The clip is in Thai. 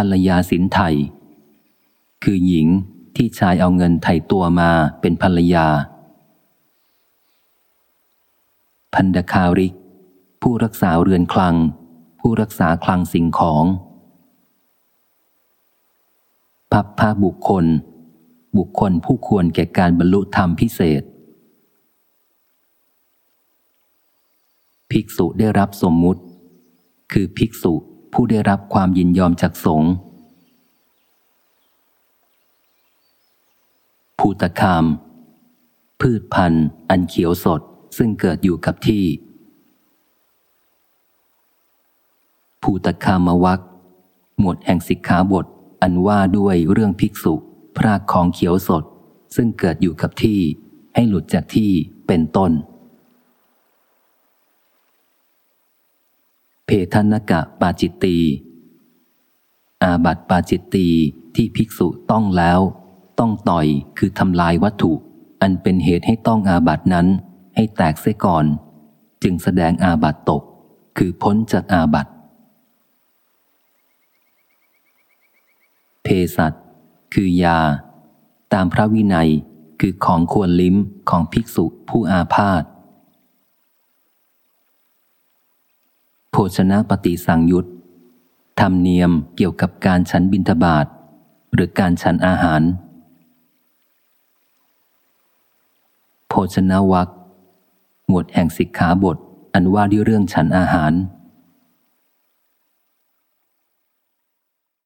รรยาสินไทย คือหญิงที่ชายเอาเงินไถ่ตัวมาเป็นภรรยา พันดคาริก ผู้รักษาเรือนคลัง ผู้รักษาคลังสิ่งของ พับพาบุคคล บุคคลผู้ควรแก่การบรรลุธรรมพิเศษ ภิกษุได้รับสมมุติ คือภิกษุ ผู้ได้รับความยินยอมจากสงฆ์ภูตคาม พืชพันธุ์ อันเขียวสดซึ่งเกิดอยู่กับที่ ภูตคามวักหมวดแห่งสิกขาบท อันว่าด้วยเรื่องภิกษุ พรากของเขียวสด ซึ่งเกิดอยู่กับที่ ให้หลุดจากที่เป็นต้น เพทนกะปาจิตตี อาบัตปาจิตตีที่ภิกษุต้องแล้ว ต้องต่อยคือทำลายวัตถุ อันเป็นเหตุให้ต้องอาบัตนั้น ให้แตกเสียก่อน จึงแสดงอาบัตตก คือพ้นจากอาบัตเพสัตคือยา ตามพระวินัยคือของควรลิ้มของภิกษุผู้อาพาธ โภ ชนะปฏิสังยุตธรรมเนียมเกี่ยวกับการฉันบินทบาทหรือการฉันอาหาร โภชนะวักหมวดแห่งสิกขาบท อันว่าด้วยเรื่องฉันอาหาร